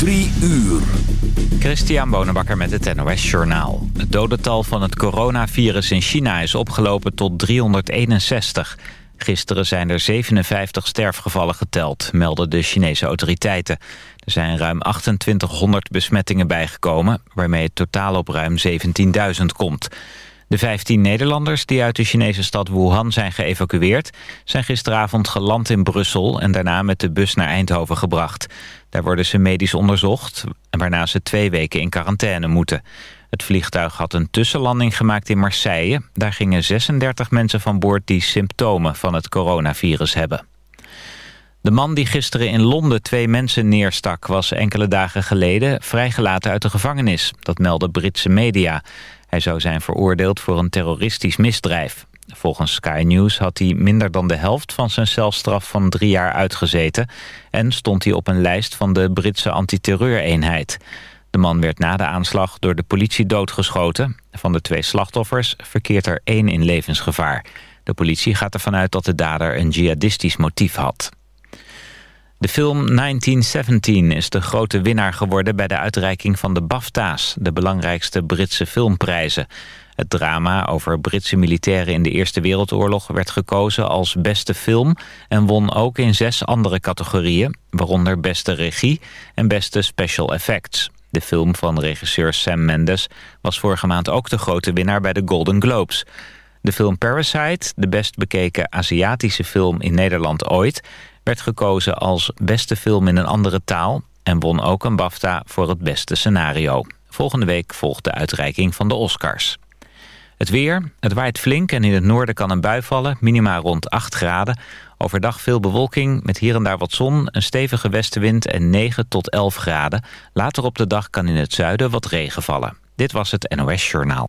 Drie uur. Christian Bonenbakker met het NOS Journaal. Het dodental van het coronavirus in China is opgelopen tot 361. Gisteren zijn er 57 sterfgevallen geteld, melden de Chinese autoriteiten. Er zijn ruim 2800 besmettingen bijgekomen, waarmee het totaal op ruim 17.000 komt. De 15 Nederlanders die uit de Chinese stad Wuhan zijn geëvacueerd... zijn gisteravond geland in Brussel en daarna met de bus naar Eindhoven gebracht. Daar worden ze medisch onderzocht, waarna ze twee weken in quarantaine moeten. Het vliegtuig had een tussenlanding gemaakt in Marseille. Daar gingen 36 mensen van boord die symptomen van het coronavirus hebben. De man die gisteren in Londen twee mensen neerstak... was enkele dagen geleden vrijgelaten uit de gevangenis. Dat melden Britse media. Hij zou zijn veroordeeld voor een terroristisch misdrijf. Volgens Sky News had hij minder dan de helft van zijn celstraf van drie jaar uitgezeten... en stond hij op een lijst van de Britse antiterreureenheid. De man werd na de aanslag door de politie doodgeschoten. Van de twee slachtoffers verkeert er één in levensgevaar. De politie gaat ervan uit dat de dader een jihadistisch motief had. De film 1917 is de grote winnaar geworden bij de uitreiking van de BAFTA's, de belangrijkste Britse filmprijzen. Het drama over Britse militairen in de Eerste Wereldoorlog werd gekozen als beste film en won ook in zes andere categorieën, waaronder beste regie en beste special effects. De film van regisseur Sam Mendes was vorige maand ook de grote winnaar bij de Golden Globes. De film Parasite, de best bekeken Aziatische film in Nederland ooit werd gekozen als beste film in een andere taal... en won ook een BAFTA voor het beste scenario. Volgende week volgt de uitreiking van de Oscars. Het weer, het waait flink en in het noorden kan een bui vallen, minima rond 8 graden. Overdag veel bewolking, met hier en daar wat zon, een stevige westenwind en 9 tot 11 graden. Later op de dag kan in het zuiden wat regen vallen. Dit was het NOS Journaal.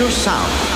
to sound.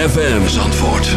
ZFM Zandvoort.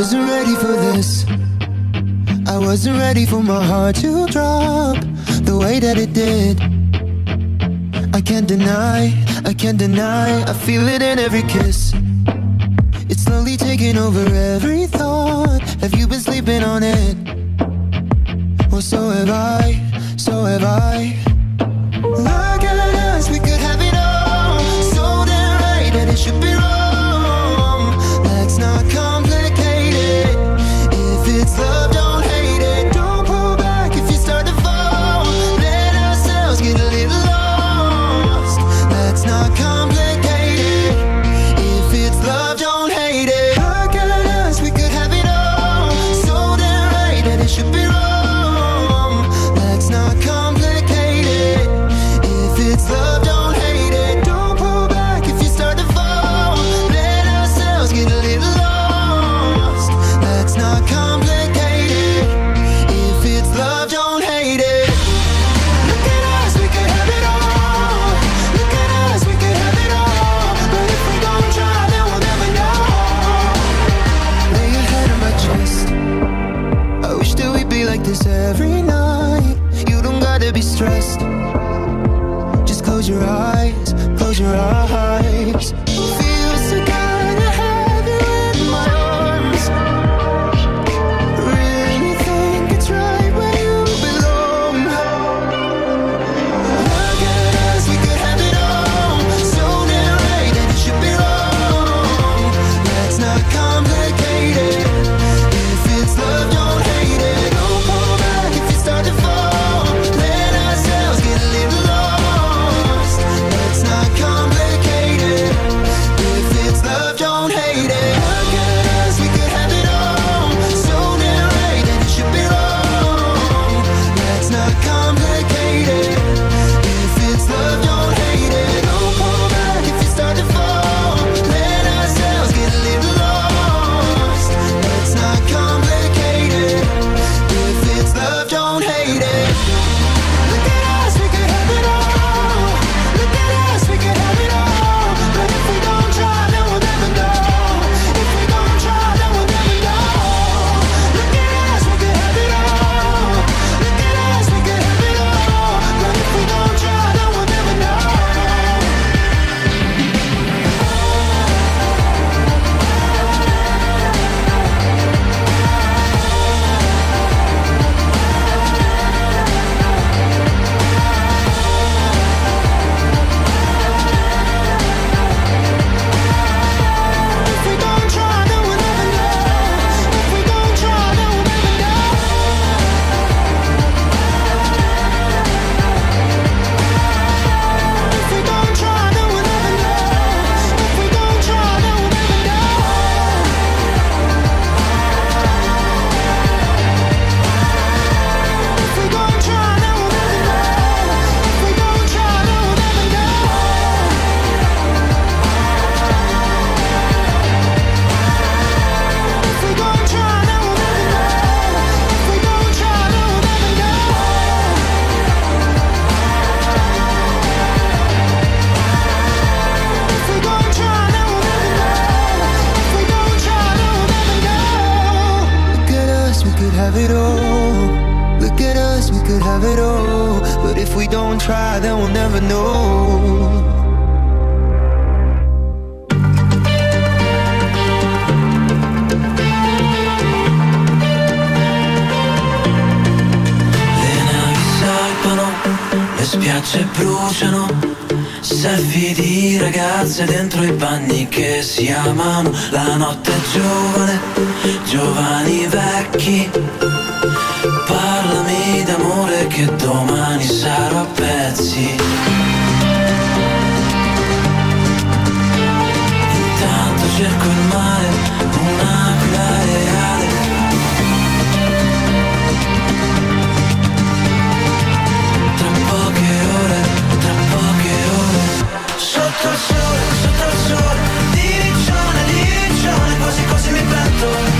wasn't ready for this. I wasn't ready for my heart to drop the way that it did. I can't deny, I can't deny, I feel it in every kiss. It's slowly taking over every thought. Have you been sleeping on it? Well, so have I, so have I. Look at us, we could have it all. So damn right that it should be. Try, then we'll never know. Le navi salpano, le spiagge bruciano, selfie di ragazze dentro i bagni che si amano. La notte è giovane, giovani vecchi. D'amore che domani sarò a pezzi. Intanto cerco il mare, un'aquila reale. Tra poche ore, tra poche ore Sotto il sole, sotto il sole Di riccione, di riccione Quasi quasi mi pento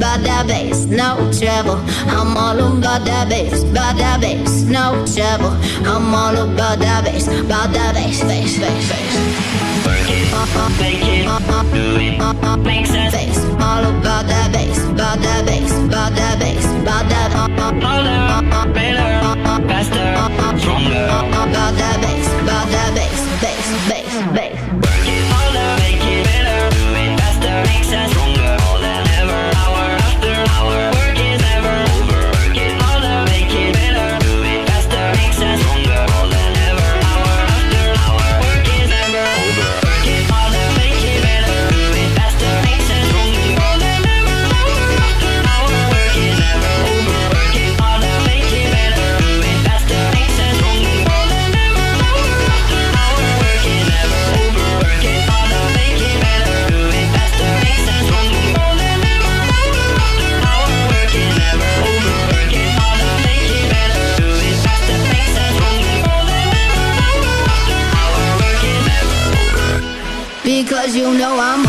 about that bass, no trouble. I'm all about that bass, about that bass, no trouble. I'm all about that bass, about that bass, bass, bass, bass. Work it, make it, do it, make sense. Bass, all about that bass, about that bass, about that bass, about that. Harder, better, faster, stronger. About that bass, about that bass, bass, bass, bass. Work it harder, make it better, do it faster, make sense. Because you know I'm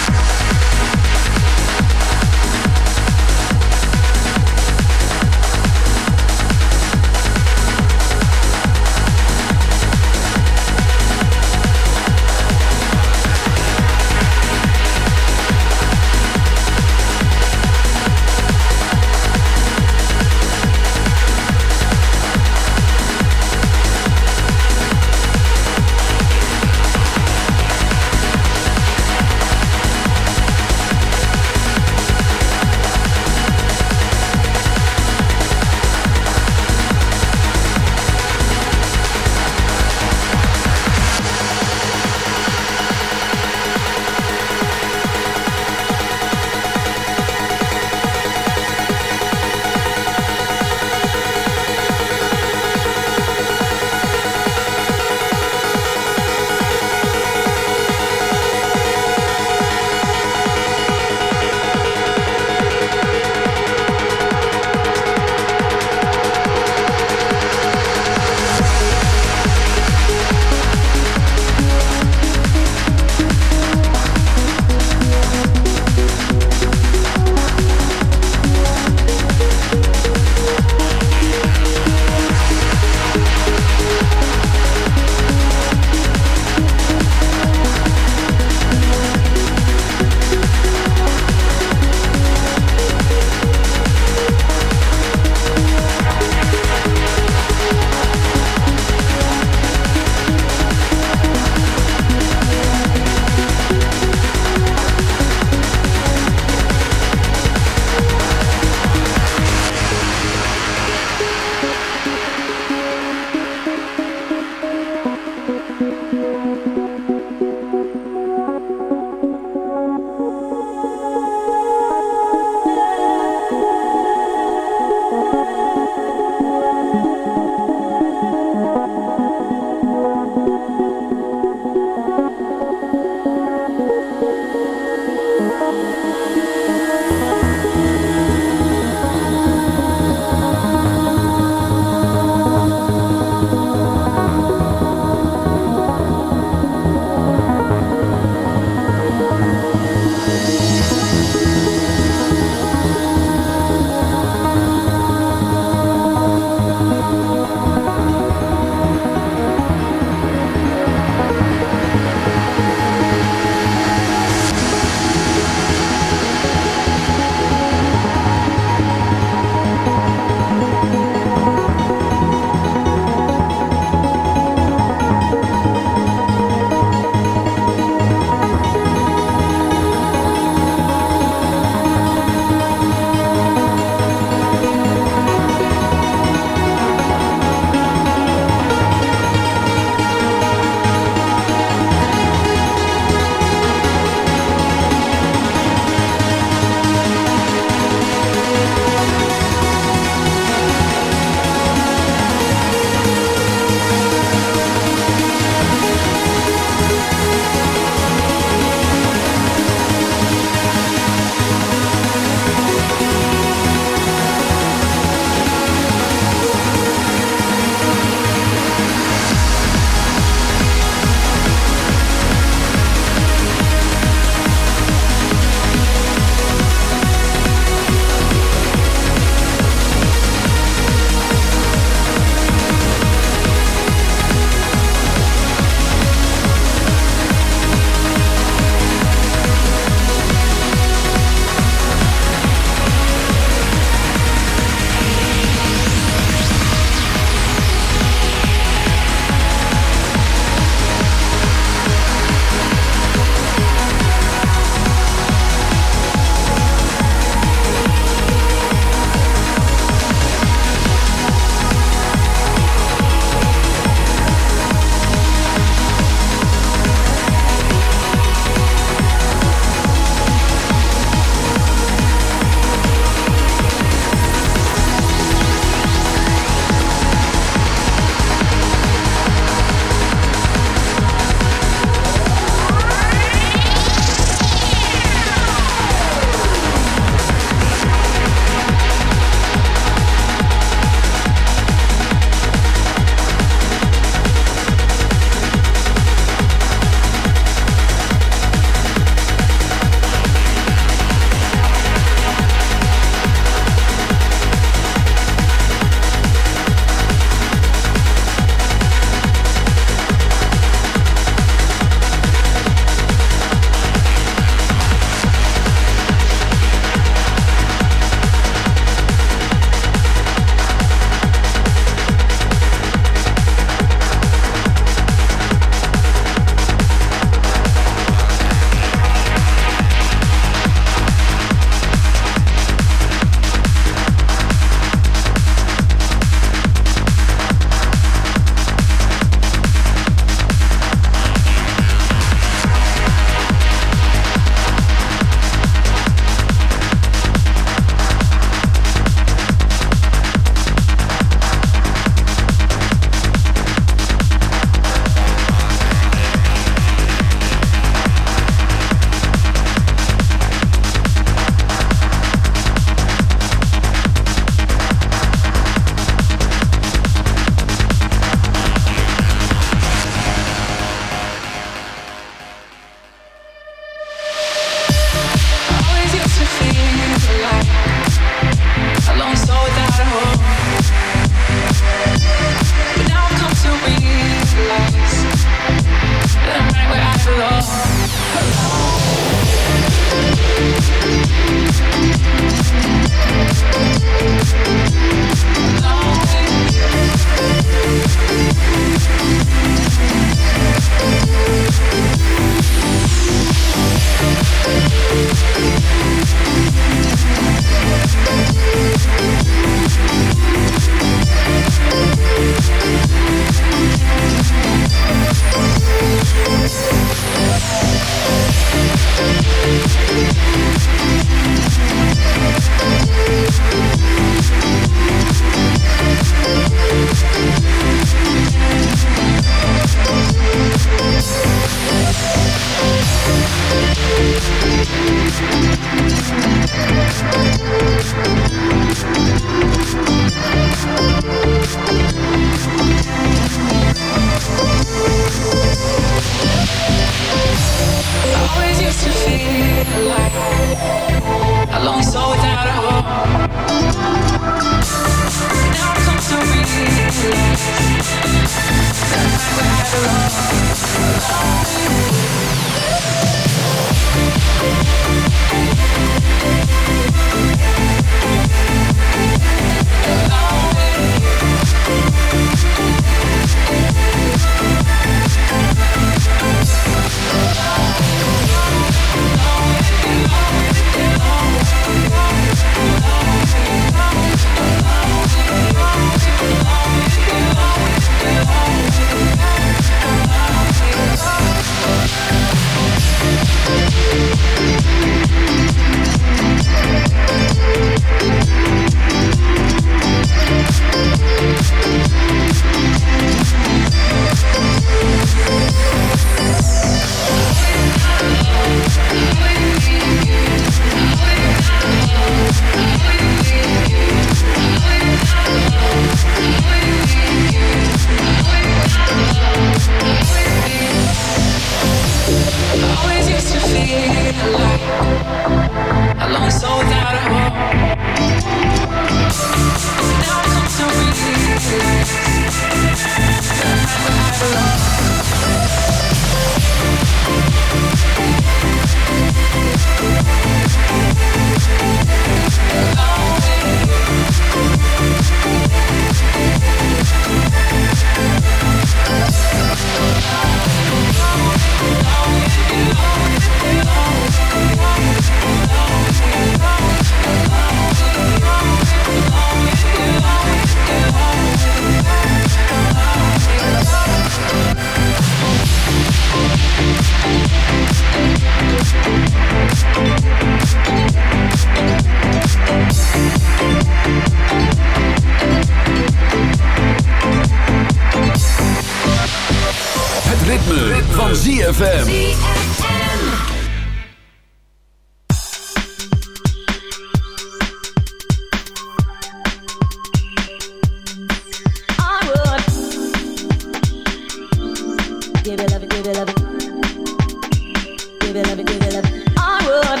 give it love, give it love. I would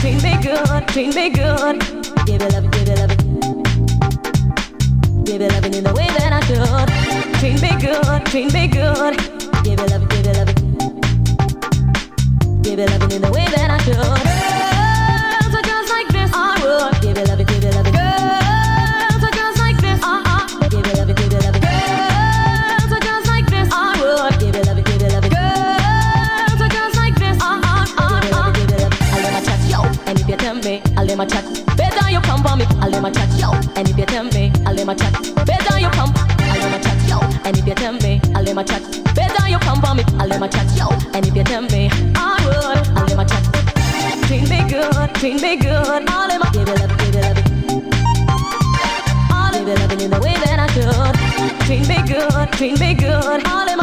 treat me good, treat me good. Give it love, give it love. Give it love in the way that I should. Treat me good, treat me good. Give it love, give it love. Give it love in the way that I should. them a chat. Better you come for me, I'll them a chat, yo. And if you tell me, I'll them a chat. Better you come, I'll them a chat, yo. And if you tell me, I'll them a chat. Better you come for me, I'll them a chat, yo. And if you tell me, I would, I'll them a chat. Treat me good, treat me good, all them a give it up, give it up. All of it up in the way that I should. Treat me good, treat me good, all them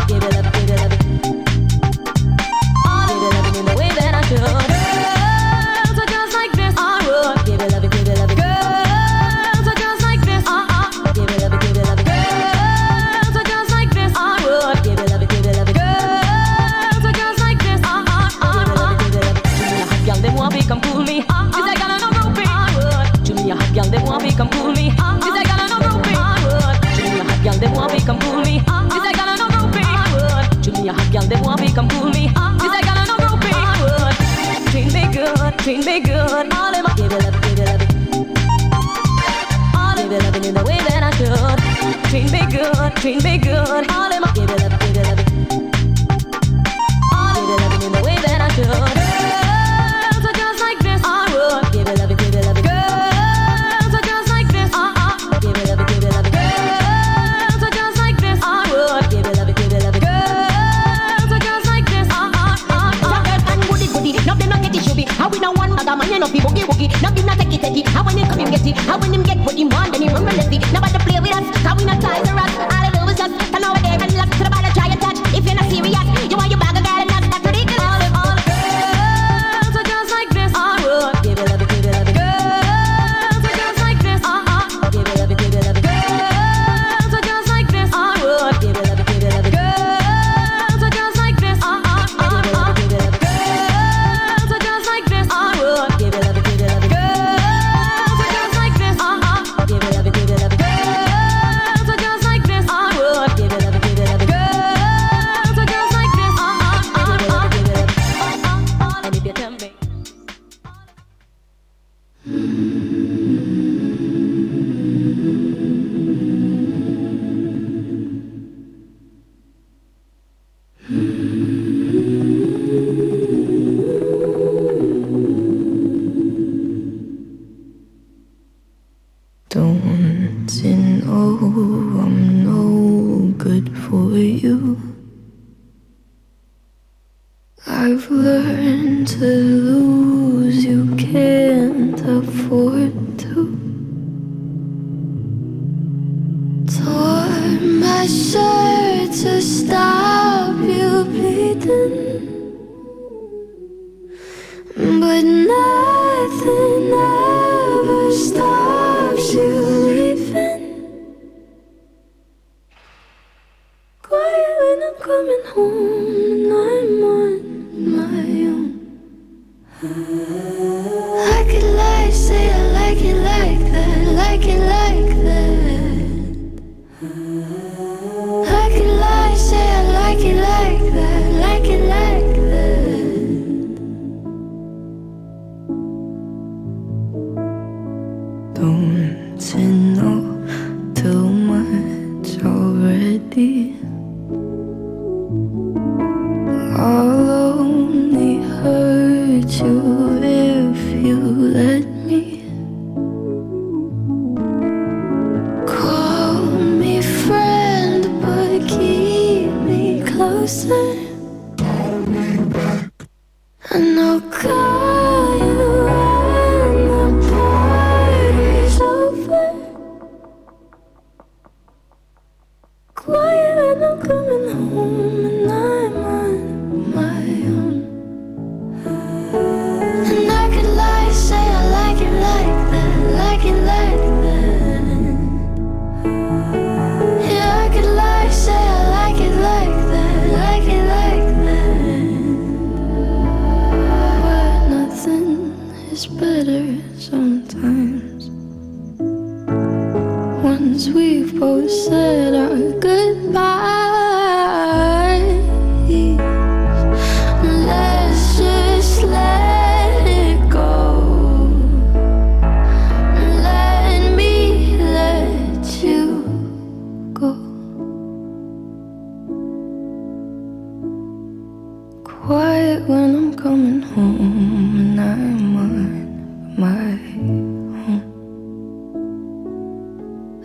treat me good.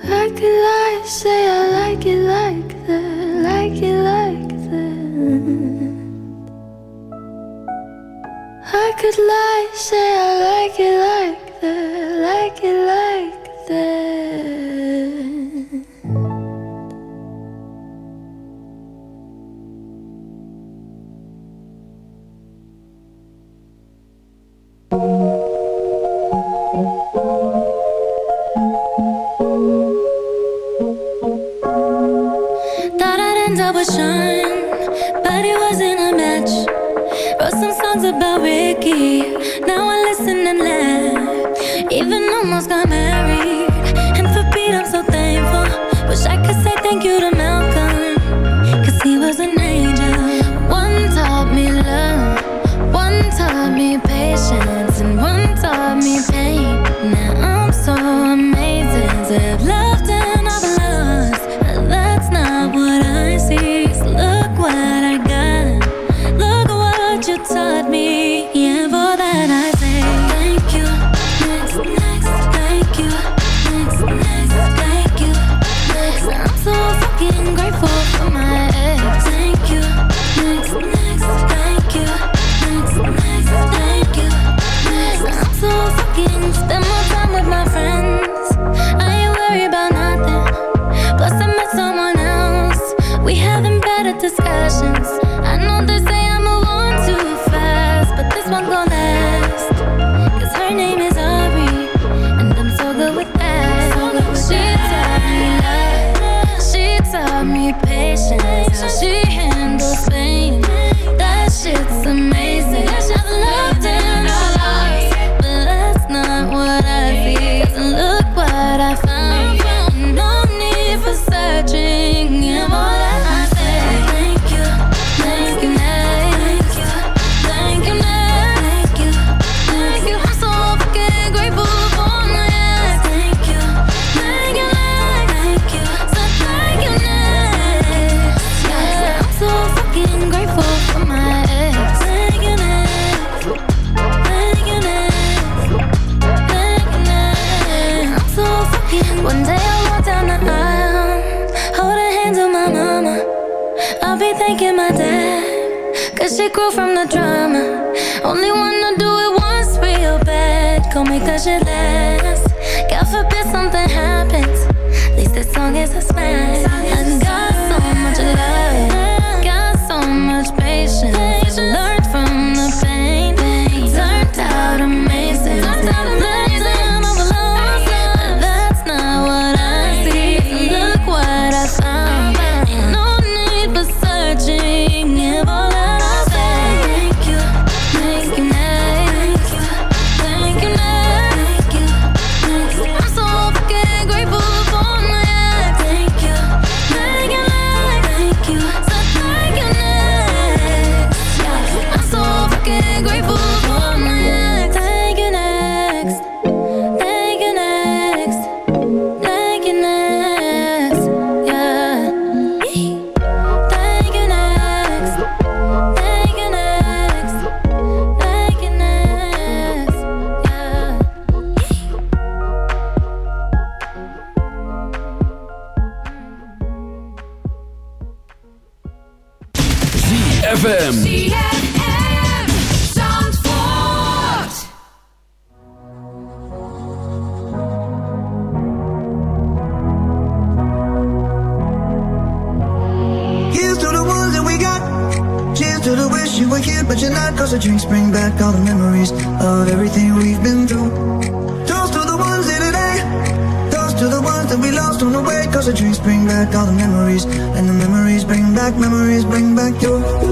Like could like say I like it like that, like it like that. I could lie, say I like it like that, like it like. ZFM. But you're not. The drinks bring back all the memories Of everything we've been through. Toast to the ones in today. Toast to the ones that we lost on the way. Cause the drinks bring back all the memories And the memories bring back, memories bring back you